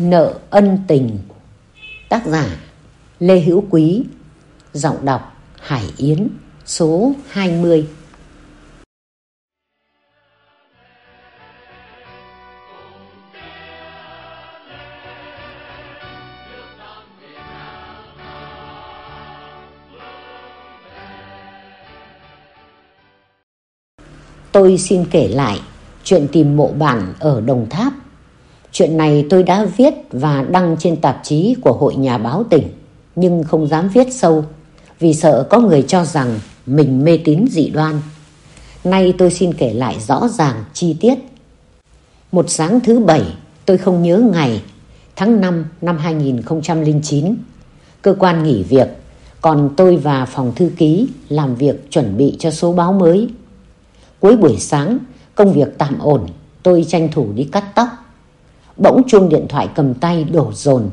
Nợ ân tình. Tác giả Lê Hữu Quý. Giọng đọc Hải Yến, Số 20 Tôi xin kể lại chuyện tìm mộ bản ở Đồng Tháp. Chuyện này tôi đã viết và đăng trên tạp chí của Hội Nhà báo tỉnh, nhưng không dám viết sâu vì sợ có người cho rằng mình mê tín dị đoan. Nay tôi xin kể lại rõ ràng chi tiết. Một sáng thứ bảy, tôi không nhớ ngày, tháng 5 năm 2009, cơ quan nghỉ việc, còn tôi và phòng thư ký làm việc chuẩn bị cho số báo mới. Cuối buổi sáng, công việc tạm ổn, tôi tranh thủ đi cắt tóc. Bỗng chuông điện thoại cầm tay đổ dồn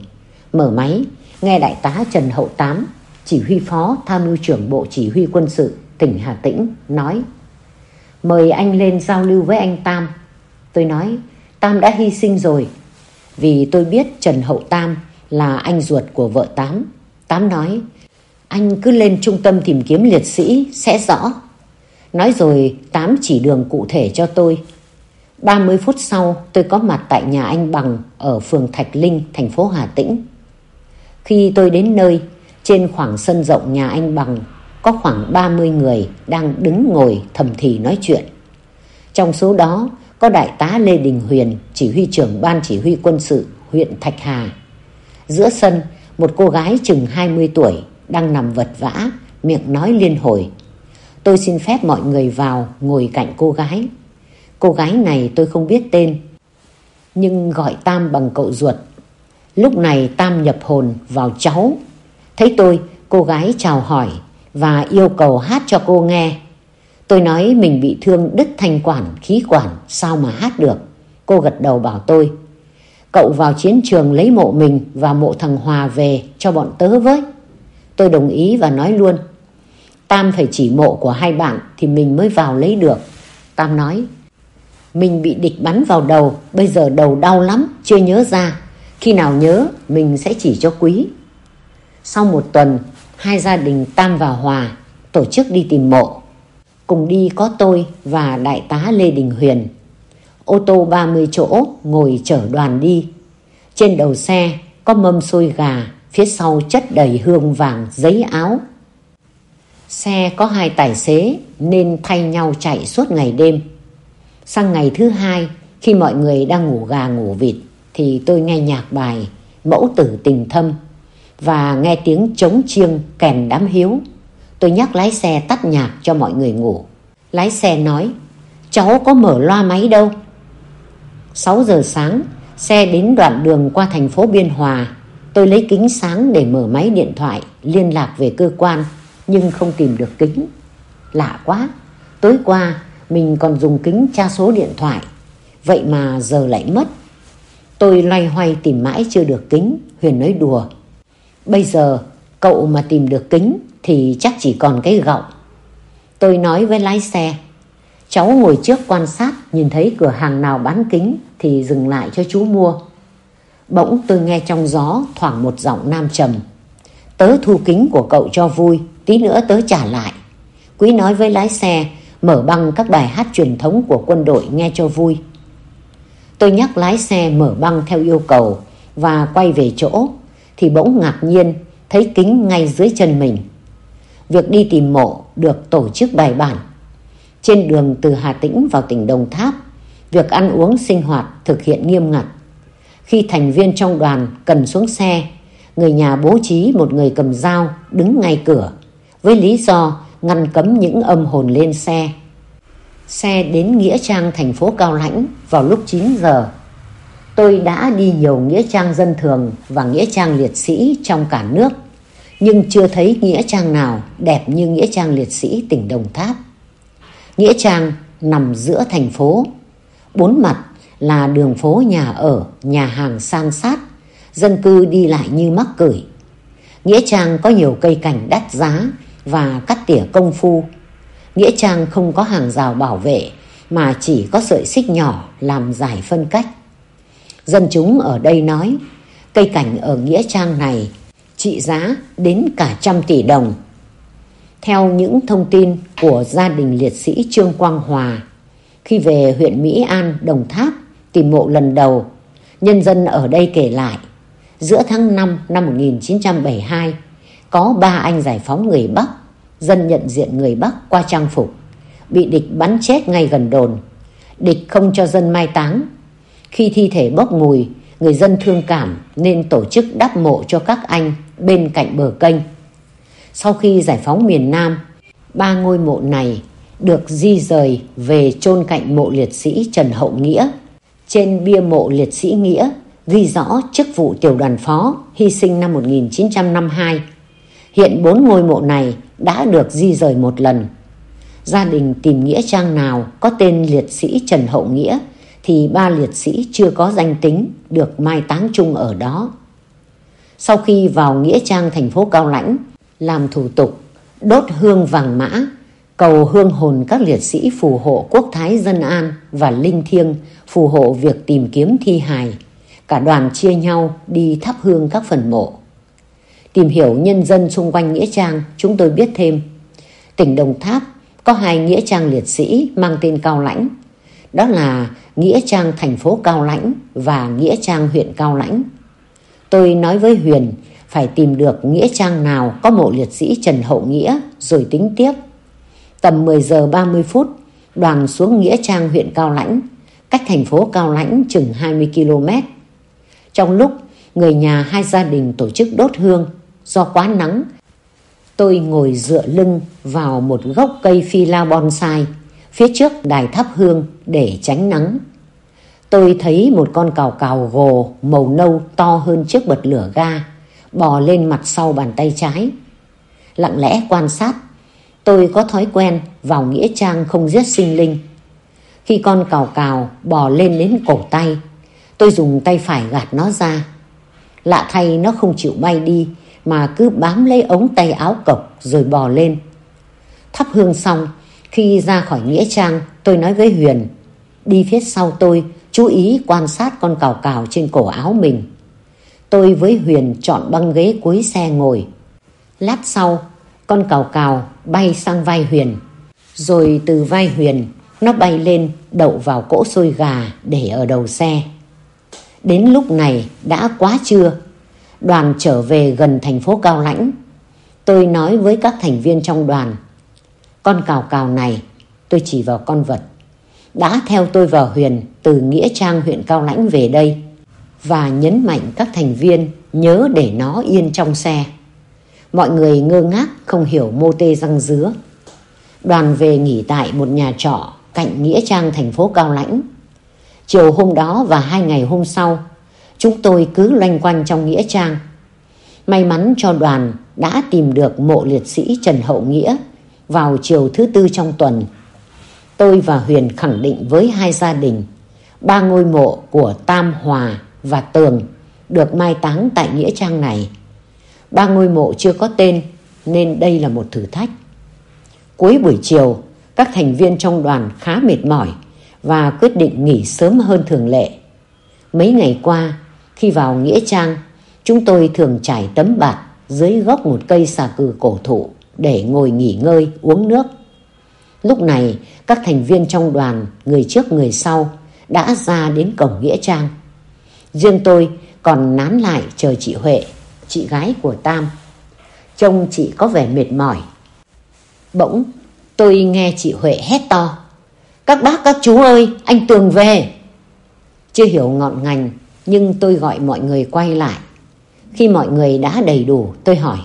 Mở máy, nghe đại tá Trần Hậu Tám, chỉ huy phó tham mưu trưởng Bộ Chỉ huy quân sự tỉnh Hà Tĩnh, nói Mời anh lên giao lưu với anh Tam. Tôi nói, Tam đã hy sinh rồi. Vì tôi biết Trần Hậu Tam là anh ruột của vợ Tám. Tám nói, anh cứ lên trung tâm tìm kiếm liệt sĩ sẽ rõ. Nói rồi Tám chỉ đường cụ thể cho tôi. 30 phút sau tôi có mặt tại nhà anh Bằng ở phường Thạch Linh, thành phố Hà Tĩnh. Khi tôi đến nơi, trên khoảng sân rộng nhà anh Bằng có khoảng 30 người đang đứng ngồi thầm thì nói chuyện. Trong số đó có Đại tá Lê Đình Huyền, chỉ huy trưởng Ban Chỉ huy quân sự huyện Thạch Hà. Giữa sân, một cô gái chừng 20 tuổi đang nằm vật vã, miệng nói liên hồi. Tôi xin phép mọi người vào ngồi cạnh cô gái. Cô gái này tôi không biết tên, nhưng gọi Tam bằng cậu ruột. Lúc này Tam nhập hồn vào cháu. Thấy tôi, cô gái chào hỏi và yêu cầu hát cho cô nghe. Tôi nói mình bị thương đứt thanh quản, khí quản, sao mà hát được. Cô gật đầu bảo tôi, cậu vào chiến trường lấy mộ mình và mộ thằng Hòa về cho bọn tớ với. Tôi đồng ý và nói luôn, Tam phải chỉ mộ của hai bạn thì mình mới vào lấy được. Tam nói, mình bị địch bắn vào đầu, bây giờ đầu đau lắm, chưa nhớ ra. Khi nào nhớ, mình sẽ chỉ cho quý. Sau một tuần, hai gia đình Tam và Hòa tổ chức đi tìm mộ. Cùng đi có tôi và đại tá Lê Đình Huyền. Ô tô 30 chỗ ngồi chở đoàn đi. Trên đầu xe có mâm xôi gà, phía sau chất đầy hương vàng giấy áo Xe có hai tài xế nên thay nhau chạy suốt ngày đêm. Sang ngày thứ hai, khi mọi người đang ngủ gà ngủ vịt, thì tôi nghe nhạc bài Mẫu tử tình thâm và nghe tiếng trống chiêng kèm đám hiếu. Tôi nhắc lái xe tắt nhạc cho mọi người ngủ. Lái xe nói, cháu có mở loa máy đâu. 6 giờ sáng, xe đến đoạn đường qua thành phố Biên Hòa. Tôi lấy kính sáng để mở máy điện thoại, liên lạc về cơ quan nhưng không tìm được kính. Lạ quá, tối qua mình còn dùng kính tra số điện thoại, vậy mà giờ lại mất. Tôi loay hoay tìm mãi chưa được kính, Huyền nói đùa. Bây giờ cậu mà tìm được kính thì chắc chỉ còn cái gọng. Tôi nói với lái xe, cháu ngồi trước quan sát nhìn thấy cửa hàng nào bán kính thì dừng lại cho chú mua. Bỗng tôi nghe trong gió thoảng một giọng nam trầm. Tớ thu kính của cậu cho vui, tí nữa tớ trả lại. Quý nói với lái xe, mở băng các bài hát truyền thống của quân đội nghe cho vui. Tôi nhắc lái xe mở băng theo yêu cầu và quay về chỗ, thì bỗng ngạc nhiên thấy kính ngay dưới chân mình. Việc đi tìm mộ được tổ chức bài bản. Trên đường từ Hà Tĩnh vào tỉnh Đồng Tháp, việc ăn uống sinh hoạt thực hiện nghiêm ngặt. Khi thành viên trong đoàn cần xuống xe, người nhà bố trí một người cầm dao đứng ngay cửa với lý do ngăn cấm những âm hồn lên xe. Xe đến Nghĩa Trang thành phố Cao Lãnh vào lúc 9 giờ. Tôi đã đi nhiều Nghĩa Trang dân thường và Nghĩa Trang liệt sĩ trong cả nước, nhưng chưa thấy Nghĩa Trang nào đẹp như Nghĩa Trang liệt sĩ tỉnh Đồng Tháp. Nghĩa Trang nằm giữa thành phố, bốn mặt là đường phố nhà ở, nhà hàng san sát, dân cư đi lại như mắc cửi. Nghĩa Trang có nhiều cây cảnh đắt giá và cắt tỉa công phu. Nghĩa trang không có hàng rào bảo vệ mà chỉ có sợi xích nhỏ làm giải phân cách. Dân chúng ở đây nói Cây cảnh ở Nghĩa Trang này trị giá đến cả trăm tỷ đồng. Theo những thông tin của gia đình liệt sĩ Trương Quang Hòa, khi về huyện Mỹ An, Đồng Tháp tìm mộ lần đầu, nhân dân ở đây kể lại, giữa tháng 5 năm 1972, có ba anh giải phóng người Bắc, dân nhận diện người Bắc qua trang phục, bị địch bắn chết ngay gần đồn. Địch không cho dân mai táng. Khi thi thể bốc mùi, người dân thương cảm nên tổ chức đắp mộ cho các anh bên cạnh bờ kênh. Sau khi giải phóng miền Nam, ba ngôi mộ này được di rời về chôn cạnh mộ liệt sĩ Trần Hậu Nghĩa. Trên bia mộ liệt sĩ Nghĩa ghi rõ chức vụ tiểu đoàn phó hy sinh năm 1952. Hiện bốn ngôi mộ này đã được di rời một lần. Gia đình tìm nghĩa trang nào có tên liệt sĩ Trần Hậu Nghĩa thì ba liệt sĩ chưa có danh tính được mai táng chung ở đó. Sau khi vào Nghĩa Trang thành phố Cao Lãnh, làm thủ tục, đốt hương vàng mã, cầu hương hồn các liệt sĩ phù hộ quốc thái dân an và linh thiêng phù hộ việc tìm kiếm thi hài. Cả đoàn chia nhau đi thắp hương các phần mộ. Tìm hiểu nhân dân xung quanh Nghĩa Trang, chúng tôi biết thêm. Tỉnh Đồng Tháp có hai Nghĩa Trang liệt sĩ mang tên Cao Lãnh. Đó là Nghĩa Trang thành phố Cao Lãnh và Nghĩa Trang huyện Cao Lãnh. Tôi nói với Huyền phải tìm được Nghĩa Trang nào có mộ liệt sĩ Trần Hậu Nghĩa rồi tính tiếp. Tầm 10 giờ 30 phút, đoàn xuống Nghĩa Trang huyện Cao Lãnh, cách thành phố Cao Lãnh chừng 20 km. Trong lúc người nhà hai gia đình tổ chức đốt hương do quá nắng, tôi ngồi dựa lưng vào một gốc cây phi lao bonsai phía trước đài thắp hương để tránh nắng. Tôi thấy một con cào cào gồ màu nâu to hơn chiếc bật lửa ga bò lên mặt sau bàn tay trái. Lặng lẽ quan sát, tôi có thói quen vào nghĩa trang không giết sinh linh. Khi con cào cào bò lên đến cổ tay, tôi dùng tay phải gạt nó ra. Lạ thay nó không chịu bay đi mà cứ bám lấy ống tay áo cộc rồi bò lên. Thắp hương xong, khi ra khỏi nghĩa trang, tôi nói với Huyền, đi phía sau tôi, chú ý quan sát con cào cào trên cổ áo mình. Tôi với Huyền chọn băng ghế cuối xe ngồi. Lát sau, con cào cào bay sang vai Huyền. Rồi từ vai Huyền, nó bay lên đậu vào cỗ xôi gà để ở đầu xe. Đến lúc này đã quá trưa. Đoàn trở về gần thành phố Cao Lãnh. Tôi nói với các thành viên trong đoàn. Con cào cào này, tôi chỉ vào con vật. Đã theo tôi vào Huyền từ Nghĩa Trang huyện Cao Lãnh về đây và nhấn mạnh các thành viên nhớ để nó yên trong xe. Mọi người ngơ ngác không hiểu mô tê răng dứa. Đoàn về nghỉ tại một nhà trọ cạnh Nghĩa Trang thành phố Cao Lãnh. Chiều hôm đó và hai ngày hôm sau, chúng tôi cứ loanh quanh trong Nghĩa Trang. May mắn cho đoàn đã tìm được mộ liệt sĩ Trần Hậu Nghĩa vào chiều thứ tư trong tuần. Tôi và Huyền khẳng định với hai gia đình ba ngôi mộ của Tam Hòa và Tường được mai táng tại Nghĩa Trang này. Ba ngôi mộ chưa có tên nên đây là một thử thách. Cuối buổi chiều, các thành viên trong đoàn khá mệt mỏi và quyết định nghỉ sớm hơn thường lệ. Mấy ngày qua, khi vào Nghĩa Trang, chúng tôi thường trải tấm bạt dưới gốc một cây xà cừ cổ thụ để ngồi nghỉ ngơi, uống nước. Lúc này, các thành viên trong đoàn, người trước người sau, đã ra đến cổng Nghĩa Trang. Riêng tôi còn nán lại chờ chị Huệ, chị gái của Tam. Trông chị có vẻ mệt mỏi. Bỗng tôi nghe chị Huệ hét to. Các bác các chú ơi, anh Tường về. Chưa hiểu ngọn ngành, nhưng tôi gọi mọi người quay lại. Khi mọi người đã đầy đủ, tôi hỏi.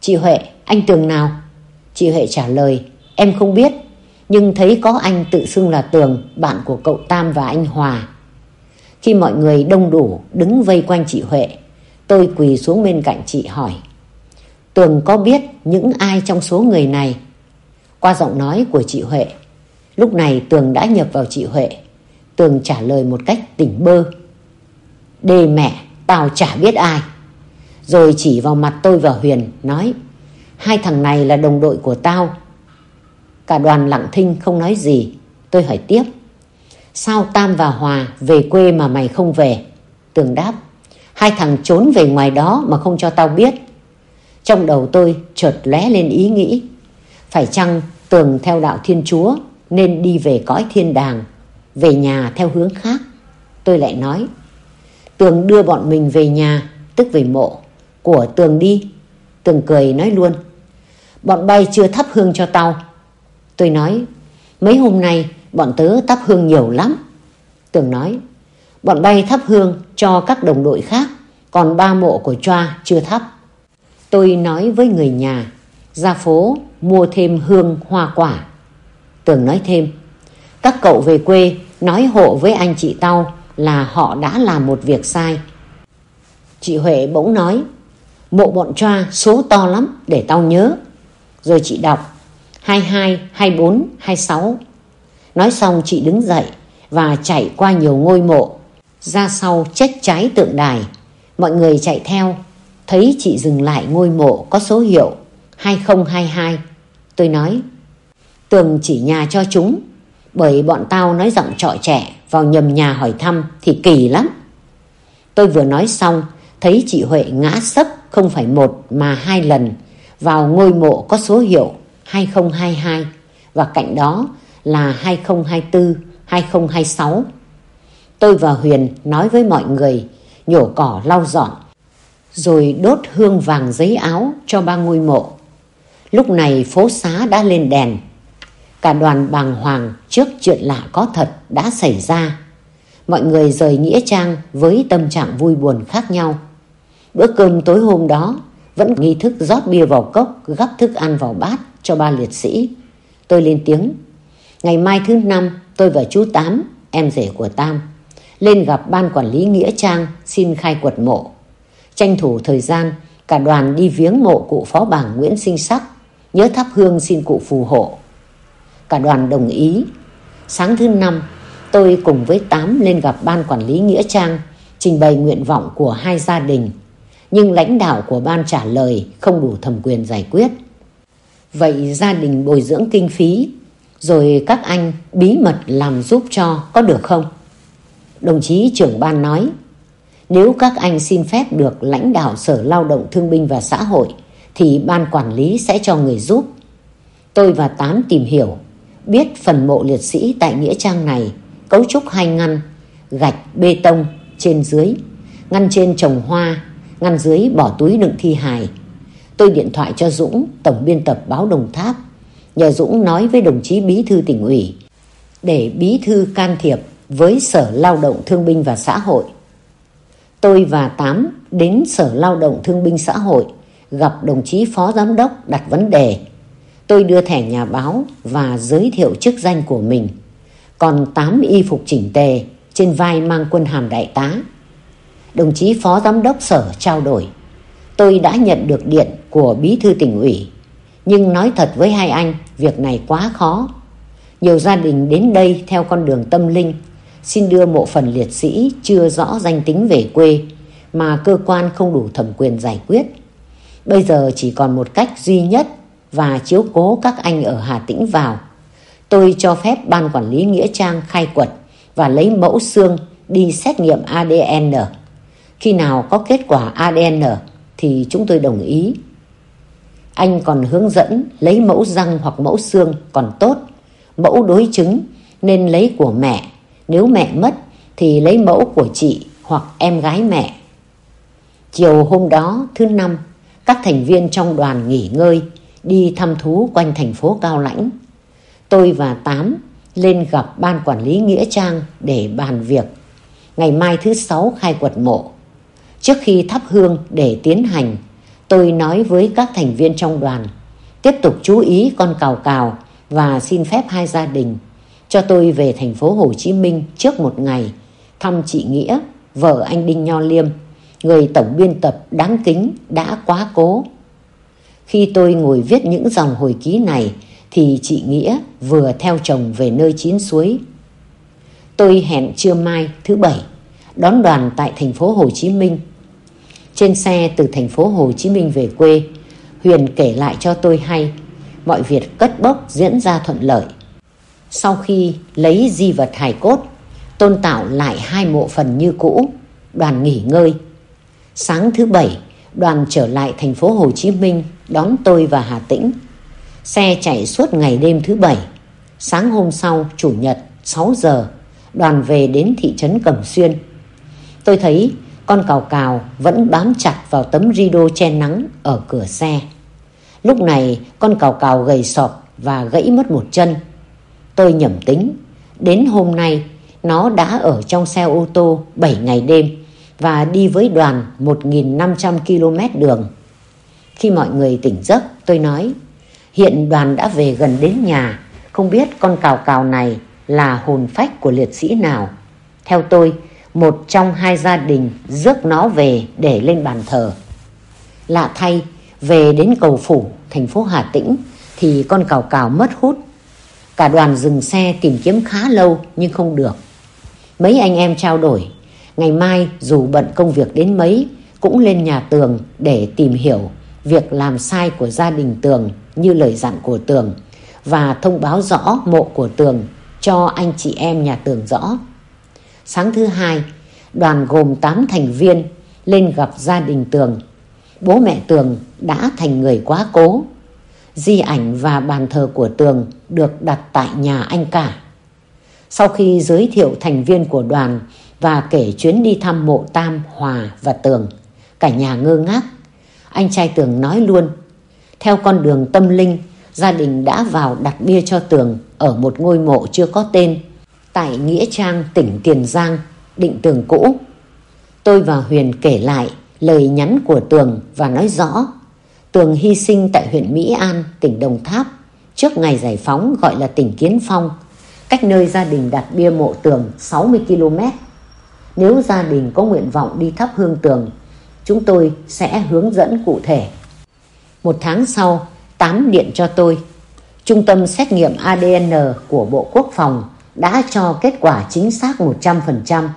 Chị Huệ, anh Tường nào? Chị Huệ trả lời, em không biết, nhưng thấy có anh tự xưng là Tường, bạn của cậu Tam và anh Hòa. Khi mọi người đông đủ đứng vây quanh chị Huệ, tôi quỳ xuống bên cạnh chị hỏi. Tường có biết những ai trong số người này? Qua giọng nói của chị Huệ, lúc này Tường đã nhập vào chị Huệ. Tường trả lời một cách tỉnh bơ. Đê mẹ, tao chả biết ai. Rồi chỉ vào mặt tôi và Huyền, nói Hai thằng này là đồng đội của tao. Cả đoàn lặng thinh không nói gì. Tôi hỏi tiếp. Sao Tam và Hòa về quê mà mày không về? Tường đáp. Hai thằng trốn về ngoài đó mà không cho tao biết. Trong đầu tôi chợt lóe lên ý nghĩ. Phải chăng Tường theo đạo Thiên Chúa nên đi về cõi thiên đàng, về nhà theo hướng khác? Tôi lại nói, Tường đưa bọn mình về nhà, tức về mộ, của Tường đi. Tường cười nói luôn, bọn bay chưa thắp hương cho tao. Tôi nói, mấy hôm nay bọn tớ thắp hương nhiều lắm. Tường nói, bọn bay thắp hương cho các đồng đội khác, còn ba mộ của Choa chưa thắp. Tôi nói với người nhà, ra phố mua thêm hương hoa quả. Tường nói thêm, các cậu về quê nói hộ với anh chị tao là họ đã làm một việc sai. Chị Huệ bỗng nói, mộ bọn Choa số to lắm để tao nhớ. Rồi chị đọc 22, 24, 26. Nói xong chị đứng dậy và chạy qua nhiều ngôi mộ. Ra sau chết trái tượng đài. Mọi người chạy theo. Thấy chị dừng lại ngôi mộ có số hiệu 2022. Tôi nói Tường chỉ nhà cho chúng Bởi bọn tao nói giọng trọ trẻ vào nhầm nhà hỏi thăm Thì kỳ lắm Tôi vừa nói xong, Thấy chị Huệ ngã sấp Không phải một mà hai lần Vào ngôi mộ có số hiệu 2022 Và cạnh đó là 2024 2026 Tôi và Huyền nói với mọi người, Nhổ cỏ lau dọn, Rồi đốt hương vàng giấy áo Cho ba ngôi mộ Lúc này phố xá đã lên đèn. Cả đoàn bàng hoàng trước chuyện lạ có thật đã xảy ra. Mọi người rời Nghĩa Trang với tâm trạng vui buồn khác nhau. Bữa cơm tối hôm đó vẫn nghi thức rót bia vào cốc, gắp thức ăn vào bát cho ba liệt sĩ. Tôi lên tiếng. Ngày mai thứ năm tôi và chú Tám, em rể của Tam, lên gặp ban quản lý Nghĩa Trang xin khai quật mộ. Tranh thủ thời gian, cả đoàn đi viếng mộ cụ phó bảng Nguyễn Sinh Sắc nhớ thắp hương xin cụ phù hộ. Cả đoàn đồng ý. Sáng thứ năm, tôi cùng với Tám lên gặp ban quản lý Nghĩa Trang, trình bày nguyện vọng của hai gia đình. Nhưng lãnh đạo của ban trả lời không đủ thẩm quyền giải quyết. Vậy gia đình bồi dưỡng kinh phí, rồi các anh bí mật làm giúp cho có được không? Đồng chí trưởng ban nói, nếu các anh xin phép được lãnh đạo Sở Lao động Thương binh và Xã hội thì ban quản lý sẽ cho người giúp. Tôi và Tám tìm hiểu, biết phần mộ liệt sĩ tại Nghĩa Trang này cấu trúc hai ngăn, gạch bê tông trên dưới, ngăn trên trồng hoa, ngăn dưới bỏ túi đựng thi hài. Tôi điện thoại cho Dũng, tổng biên tập báo Đồng Tháp, nhờ Dũng nói với đồng chí bí thư tỉnh ủy để bí thư can thiệp với Sở Lao động Thương binh và Xã hội. Tôi và Tám đến Sở Lao động Thương binh Xã hội gặp đồng chí phó giám đốc đặt vấn đề. Tôi đưa thẻ nhà báo và giới thiệu chức danh của mình. Còn tám y phục chỉnh tề, trên vai mang quân hàm đại tá. Đồng chí phó giám đốc sở trao đổi. Tôi đã nhận được điện của bí thư tỉnh ủy. Nhưng nói thật với hai anh, việc này quá khó. Nhiều gia đình đến đây theo con đường tâm linh, xin đưa mộ phần liệt sĩ chưa rõ danh tính về quê, mà cơ quan không đủ thẩm quyền giải quyết. Bây giờ chỉ còn một cách duy nhất và chiếu cố các anh ở Hà Tĩnh vào. Tôi cho phép ban quản lý Nghĩa Trang khai quật và lấy mẫu xương đi xét nghiệm ADN. Khi nào có kết quả ADN thì chúng tôi đồng ý. Anh còn hướng dẫn lấy mẫu răng hoặc mẫu xương còn tốt. Mẫu đối chứng nên lấy của mẹ. Nếu mẹ mất thì lấy mẫu của chị hoặc em gái mẹ. Chiều hôm đó thứ năm các thành viên trong đoàn nghỉ ngơi, đi thăm thú quanh thành phố Cao Lãnh. Tôi và Tám lên gặp ban quản lý Nghĩa Trang để bàn việc. Ngày mai thứ sáu khai quật mộ. Trước khi thắp hương để tiến hành, tôi nói với các thành viên trong đoàn tiếp tục chú ý con cào cào và xin phép hai gia đình cho tôi về thành phố Hồ Chí Minh trước một ngày thăm chị Nghĩa, vợ anh Đinh Nho Liêm người tổng biên tập đáng kính đã quá cố. Khi tôi ngồi viết những dòng hồi ký này thì chị Nghĩa vừa theo chồng về nơi chín suối. Tôi hẹn trưa mai thứ bảy đón đoàn tại thành phố Hồ Chí Minh. Trên xe từ thành phố Hồ Chí Minh về quê, Huyền kể lại cho tôi hay mọi việc cất bốc diễn ra thuận lợi. Sau khi lấy di vật hài cốt, tôn tạo lại hai mộ phần như cũ, đoàn nghỉ ngơi Sáng thứ bảy, đoàn trở lại thành phố Hồ Chí Minh đón tôi và Hà Tĩnh. Xe chạy suốt ngày đêm thứ bảy. Sáng hôm sau, Chủ nhật, 6 giờ, đoàn về đến thị trấn Cẩm Xuyên. Tôi thấy con cào cào vẫn bám chặt vào tấm rido che nắng ở cửa xe. Lúc này con cào cào gầy sọp và gãy mất một chân. Tôi nhẩm tính, đến hôm nay nó đã ở trong xe ô tô 7 ngày đêm và đi với đoàn 1.500 km đường. Khi mọi người tỉnh giấc, tôi nói, hiện đoàn đã về gần đến nhà, không biết con cào cào này là hồn phách của liệt sĩ nào. Theo tôi, một trong hai gia đình rước nó về để lên bàn thờ. Lạ thay, về đến cầu phủ, thành phố Hà Tĩnh, thì con cào cào mất hút. Cả đoàn dừng xe tìm kiếm khá lâu nhưng không được. Mấy anh em trao đổi, ngày mai dù bận công việc đến mấy, cũng lên nhà Tường để tìm hiểu việc làm sai của gia đình Tường như lời dặn của Tường và thông báo rõ mộ của Tường cho anh chị em nhà Tường rõ. Sáng thứ hai, đoàn gồm 8 thành viên lên gặp gia đình Tường. Bố mẹ Tường đã thành người quá cố. Di ảnh và bàn thờ của Tường được đặt tại nhà anh cả. Sau khi giới thiệu thành viên của đoàn và kể chuyến đi thăm mộ Tam, Hòa và Tường, cả nhà ngơ ngác. Anh trai Tường nói luôn, theo con đường tâm linh, gia đình đã vào đặt bia cho Tường ở một ngôi mộ chưa có tên tại Nghĩa Trang, tỉnh Tiền Giang, định tường cũ. Tôi và Huyền kể lại lời nhắn của Tường và nói rõ Tường hy sinh tại huyện Mỹ An, tỉnh Đồng Tháp trước ngày giải phóng gọi là tỉnh Kiến Phong, cách nơi gia đình đặt bia mộ Tường 60 km. Nếu gia đình có nguyện vọng đi thắp hương Tường, chúng tôi sẽ hướng dẫn cụ thể. Một tháng sau, Tám điện cho tôi. Trung tâm xét nghiệm ADN của Bộ Quốc phòng đã cho kết quả chính xác 100%.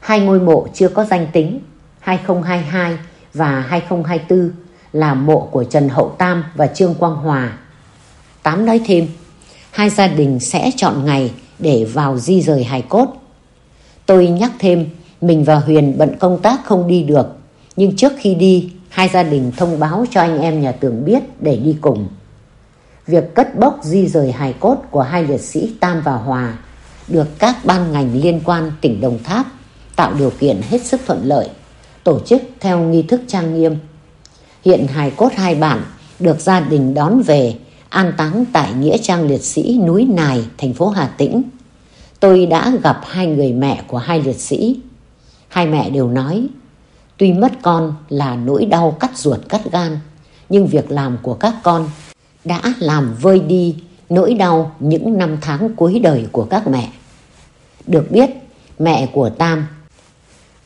Hai ngôi mộ chưa có danh tính 2022 và 2024 là mộ của Trần Hậu Tam và Trương Quang Hòa. Tám nói thêm, hai gia đình sẽ chọn ngày để vào di rời hài cốt. Tôi nhắc thêm, mình và Huyền bận công tác không đi được, nhưng trước khi đi, hai gia đình thông báo cho anh em nhà tường biết để đi cùng. Việc cất bốc di rời hài cốt của hai liệt sĩ Tam và Hòa được các ban ngành liên quan tỉnh Đồng Tháp tạo điều kiện hết sức thuận lợi, tổ chức theo nghi thức trang nghiêm. Hiện hài cốt hai bản được gia đình đón về an táng tại Nghĩa trang liệt sĩ núi Nài, thành phố Hà Tĩnh. Tôi đã gặp hai người mẹ của hai liệt sĩ. Hai mẹ đều nói, tuy mất con là nỗi đau cắt ruột cắt gan, nhưng việc làm của các con đã làm vơi đi nỗi đau những năm tháng cuối đời của các mẹ. Được biết, mẹ của Tam,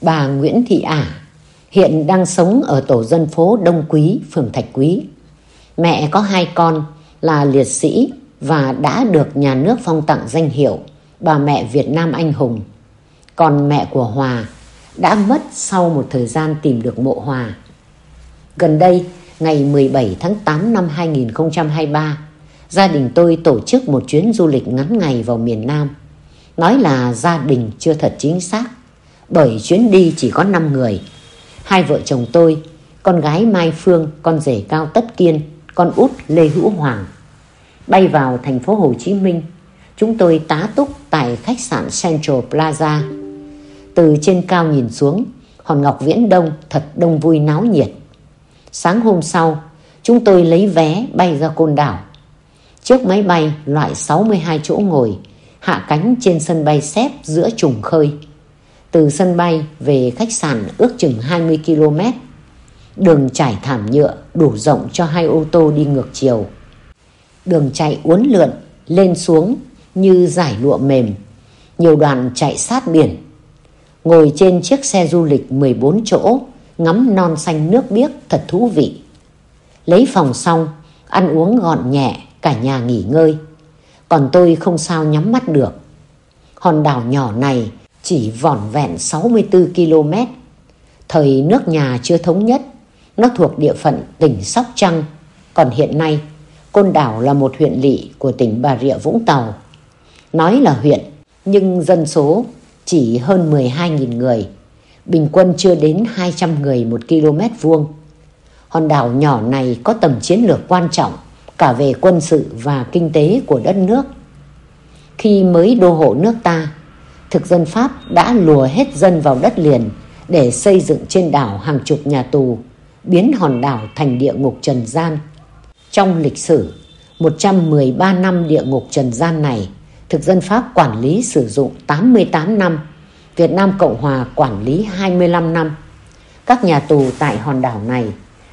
bà Nguyễn Thị Ả, hiện đang sống ở tổ dân phố Đông Quý, phường Thạch Quý. Mẹ có hai con là liệt sĩ và đã được nhà nước phong tặng danh hiệu bà mẹ Việt Nam anh hùng. Còn mẹ của Hòa đã mất sau một thời gian tìm được mộ Hòa. Gần đây, ngày 17 tháng 8 năm 2023, gia đình tôi tổ chức một chuyến du lịch ngắn ngày vào miền Nam. Nói là gia đình chưa thật chính xác, bởi chuyến đi chỉ có 5 người. Hai vợ chồng tôi, con gái Mai Phương, con rể Cao Tất Kiên, con út Lê Hữu Hoàng. Bay vào thành phố Hồ Chí Minh, chúng tôi tá túc tại khách sạn Central Plaza. Từ trên cao nhìn xuống, hòn ngọc viễn đông thật đông vui náo nhiệt. Sáng hôm sau, chúng tôi lấy vé bay ra Côn Đảo. Chiếc máy bay loại 62 chỗ ngồi hạ cánh trên sân bay xếp giữa trùng khơi. Từ sân bay về khách sạn ước chừng 20 km. Đường trải thảm nhựa đủ rộng cho hai ô tô đi ngược chiều. Đường chạy uốn lượn, lên xuống như giải lụa mềm. Nhiều đoàn chạy sát biển. Ngồi trên chiếc xe du lịch 14 chỗ, ngắm non xanh nước biếc thật thú vị. Lấy phòng xong, ăn uống gọn nhẹ, cả nhà nghỉ ngơi. Còn tôi không sao nhắm mắt được. Hòn đảo nhỏ này chỉ vỏn vẹn 64 km. Thời nước nhà chưa thống nhất, nó thuộc địa phận tỉnh Sóc Trăng. Còn hiện nay, Côn Đảo là một huyện lỵ của tỉnh Bà Rịa Vũng Tàu. Nói là huyện, nhưng dân số chỉ hơn 12.000 người. bình quân chưa đến 200 người một km vuông. Hòn đảo nhỏ này có tầm chiến lược quan trọng cả về quân sự và kinh tế của đất nước. Khi mới đô hộ nước ta, thực dân Pháp đã lùa hết dân vào đất liền để xây dựng trên đảo hàng chục nhà tù, biến hòn đảo thành địa ngục trần gian. Trong lịch sử, 113 năm địa ngục trần gian này, thực dân Pháp quản lý sử dụng 88 năm, Việt Nam Cộng Hòa quản lý 25 năm. Các nhà tù tại hòn đảo này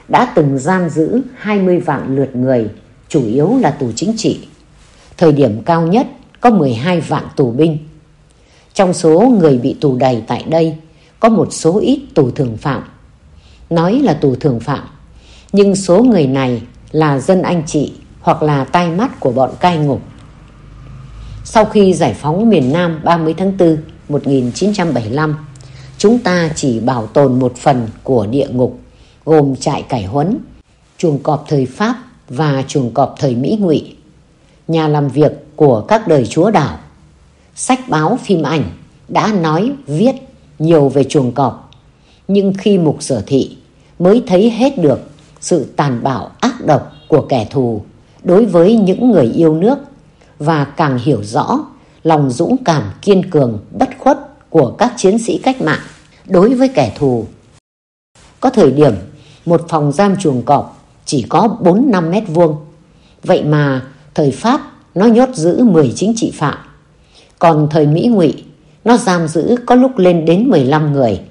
đã từng giam giữ 20 vạn lượt người, chủ yếu là tù chính trị. Thời điểm cao nhất có 12 vạn tù binh. Trong số người bị tù đầy tại đây có một số ít tù thường phạm. Nói là tù thường phạm, nhưng số người này là dân anh chị hoặc là tai mắt của bọn cai ngục. Sau khi giải phóng miền Nam 30 tháng 4 1975, chúng ta chỉ bảo tồn một phần của địa ngục gồm trại cải huấn, chuồng cọp thời Pháp và chuồng cọp thời Mỹ ngụy, nhà làm việc của các đời chúa đảo. Sách báo phim ảnh đã nói viết nhiều về chuồng cọp, nhưng khi mục sở thị mới thấy hết được sự tàn bạo ác độc của kẻ thù đối với những người yêu nước và càng hiểu rõ, lòng dũng cảm, kiên cường, bất khuất của các chiến sĩ cách mạng đối với kẻ thù. Có thời điểm, một phòng giam chuồng cọp chỉ có 4-5 mét vuông. Vậy mà thời Pháp nó nhốt giữ 10 chính trị phạm. Còn thời Mỹ ngụy, nó giam giữ có lúc lên đến 15 người.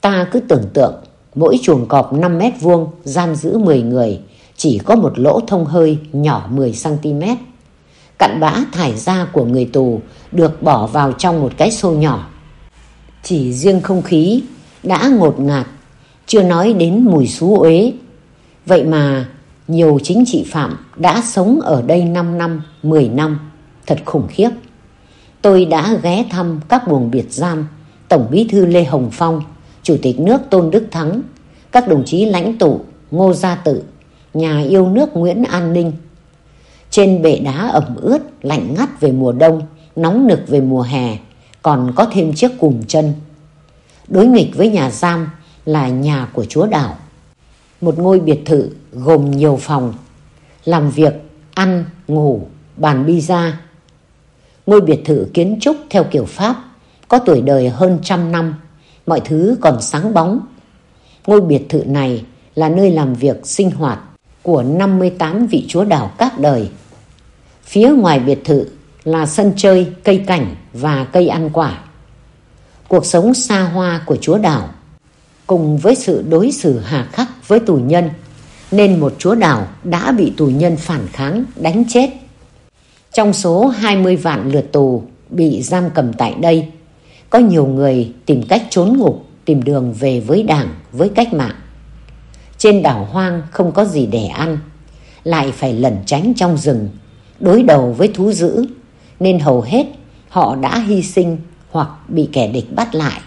Ta cứ tưởng tượng, mỗi chuồng cọp 5 mét vuông giam giữ 10 người, chỉ có một lỗ thông hơi nhỏ 10cm. Cặn bã thải ra của người tù được bỏ vào trong một cái xô nhỏ. Chỉ riêng không khí đã ngột ngạt, chưa nói đến mùi xú uế. Vậy mà nhiều chính trị phạm đã sống ở đây 5 năm, 10 năm. Thật khủng khiếp. Tôi đã ghé thăm các buồng biệt giam, Tổng bí thư Lê Hồng Phong, Chủ tịch nước Tôn Đức Thắng, các đồng chí lãnh tụ Ngô Gia Tự, nhà yêu nước Nguyễn An Ninh. Trên bệ đá ẩm ướt, lạnh ngắt về mùa đông, nóng nực về mùa hè, còn có thêm chiếc cùm chân. Đối nghịch với nhà giam là nhà của chúa đảo. Một ngôi biệt thự gồm nhiều phòng, làm việc, ăn, ngủ, bàn pizza. Ngôi biệt thự kiến trúc theo kiểu Pháp, có tuổi đời hơn trăm năm, mọi thứ còn sáng bóng. Ngôi biệt thự này là nơi làm việc sinh hoạt của 58 vị chúa đảo các đời. Phía ngoài biệt thự là sân chơi, cây cảnh và cây ăn quả. Cuộc sống xa hoa của chúa đảo cùng với sự đối xử hà khắc với tù nhân nên một chúa đảo đã bị tù nhân phản kháng đánh chết. Trong số 20 vạn lượt tù bị giam cầm tại đây, có nhiều người tìm cách trốn ngục, tìm đường về với đảng, với cách mạng. Trên đảo hoang không có gì để ăn, lại phải lẩn tránh trong rừng, đối đầu với thú dữ, nên hầu hết họ đã hy sinh hoặc bị kẻ địch bắt lại.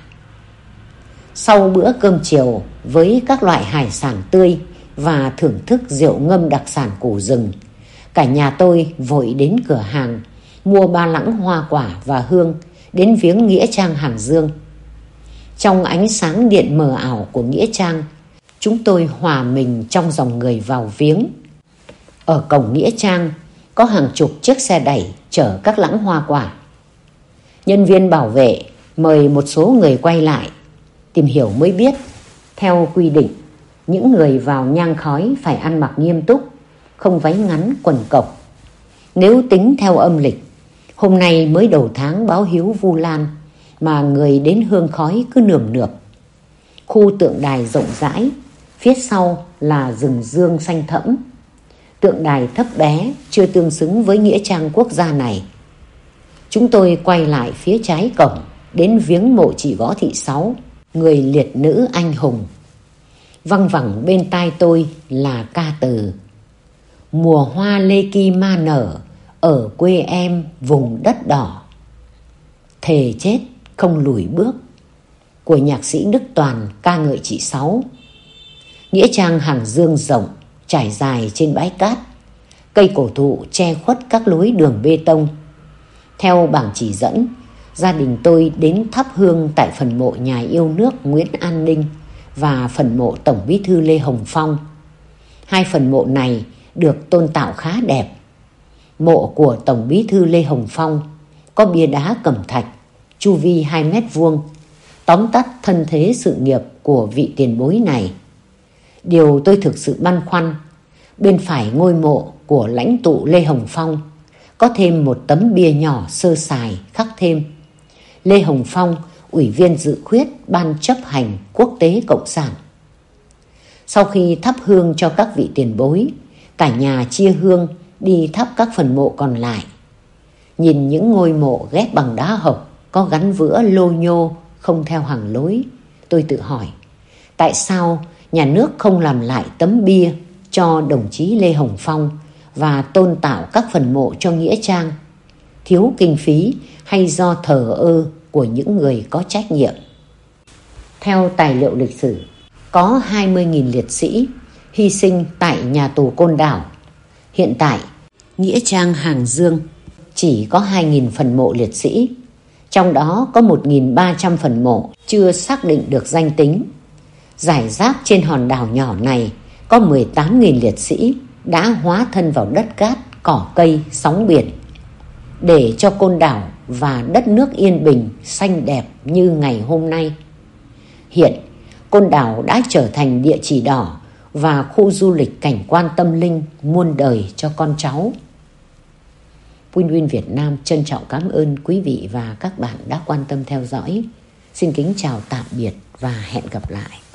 Sau bữa cơm chiều với các loại hải sản tươi và thưởng thức rượu ngâm đặc sản củ rừng, cả nhà tôi vội đến cửa hàng mua ba lẵng hoa quả và hương đến viếng Nghĩa Trang Hàm Dương. Trong ánh sáng điện mờ ảo của Nghĩa Trang, chúng tôi hòa mình trong dòng người vào viếng. Ở cổng Nghĩa Trang có hàng chục chiếc xe đẩy chở các lãng hoa quả. Nhân viên bảo vệ mời một số người quay lại Tìm hiểu mới biết, theo quy định, những người vào nhang khói phải ăn mặc nghiêm túc, không váy ngắn quần cộc. Nếu tính theo âm lịch, hôm nay mới đầu tháng báo hiếu Vu Lan, mà người đến hương khói cứ nườm nượp. Khu tượng đài rộng rãi, phía sau là rừng dương xanh thẫm. Tượng đài thấp bé, chưa tương xứng với nghĩa trang quốc gia này. Chúng tôi quay lại phía trái cổng, đến viếng mộ chị Võ Thị Sáu, người liệt nữ anh hùng. Văng vẳng bên tai tôi là ca từ. Mùa hoa lê ki ma nở ở quê em vùng đất đỏ. Thề chết không lùi bước của nhạc sĩ Đức Toàn ca ngợi chị Sáu. Nghĩa trang hàng dương rộng trải dài trên bãi cát. Cây cổ thụ che khuất các lối đường bê tông. Theo bảng chỉ dẫn, gia đình tôi đến thắp hương tại phần mộ nhà yêu nước Nguyễn An Ninh và phần mộ Tổng Bí thư Lê Hồng Phong. Hai phần mộ này được tôn tạo khá đẹp. Mộ của Tổng Bí thư Lê Hồng Phong có bia đá cẩm thạch, chu vi 2 mét vuông, tóm tắt thân thế sự nghiệp của vị tiền bối này. Điều tôi thực sự băn khoăn, bên phải ngôi mộ của lãnh tụ Lê Hồng Phong có thêm một tấm bia nhỏ sơ sài khắc thêm. Lê Hồng Phong, Ủy viên dự khuyết Ban chấp hành Quốc tế Cộng sản. Sau khi thắp hương cho các vị tiền bối, cả nhà chia hương đi thắp các phần mộ còn lại. Nhìn những ngôi mộ ghép bằng đá hộc có gắn vữa lô nhô không theo hàng lối, tôi tự hỏi, tại sao nhà nước không làm lại tấm bia cho đồng chí Lê Hồng Phong và tôn tạo các phần mộ cho Nghĩa Trang, thiếu kinh phí hay do thờ ơ của những người có trách nhiệm. Theo tài liệu lịch sử, có 20.000 liệt sĩ hy sinh tại nhà tù Côn Đảo. Hiện tại, Nghĩa Trang Hàng Dương chỉ có 2.000 phần mộ liệt sĩ, trong đó có 1.300 phần mộ chưa xác định được danh tính. Giải rác trên hòn đảo nhỏ này có 18.000 liệt sĩ đã hóa thân vào đất cát, cỏ cây, sóng biển để cho côn đảo và đất nước yên bình, xanh đẹp như ngày hôm nay. Hiện, côn đảo đã trở thành địa chỉ đỏ và khu du lịch cảnh quan tâm linh muôn đời cho con cháu. Win Win Việt Nam trân trọng cảm ơn quý vị và các bạn đã quan tâm theo dõi. Xin kính chào tạm biệt và hẹn gặp lại.